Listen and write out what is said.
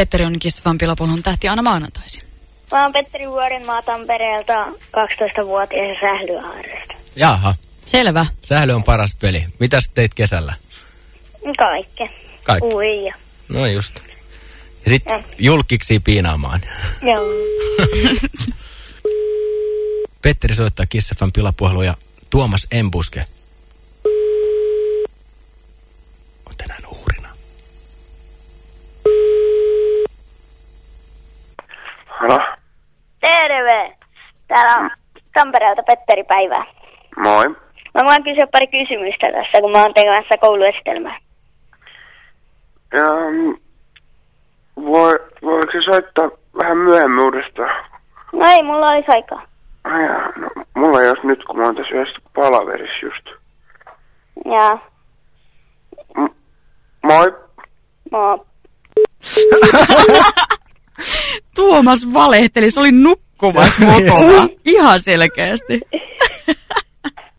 Petteri on Kissafan pilapuolun tähti aina maanantaisin. Mä oon Petteri Vuorenmaa Tampereelta 12-vuotias sählyhaaresta. Jaha, Selvä. sähly on paras peli. Mitäs teit kesällä? Kaikke. Kaikki. Ui ja. No just. Ja sitten Ja. julkiksi piinaamaan. Joo. Petteri soittaa Kissafan pilapuhelu ja Tuomas Embuske Halo? Terve! Täällä on Tampereelta Petteri Päivää. Moi. Mä voin kysyä pari kysymystä tässä, kun mä oon tekemässä kouluestelmää. Ja, mm, voi, voiko se soittaa vähän myöhemmin uudestaan? No ei, mulla olisi aikaa. Ai jaa, no, mulla ei olisi nyt, kun mä oon tässä yhdessä palaverissa just. Ja M- moi. mä Tuomas valehteli, se oli nukkumassa mokoma. Ihan selkeästi.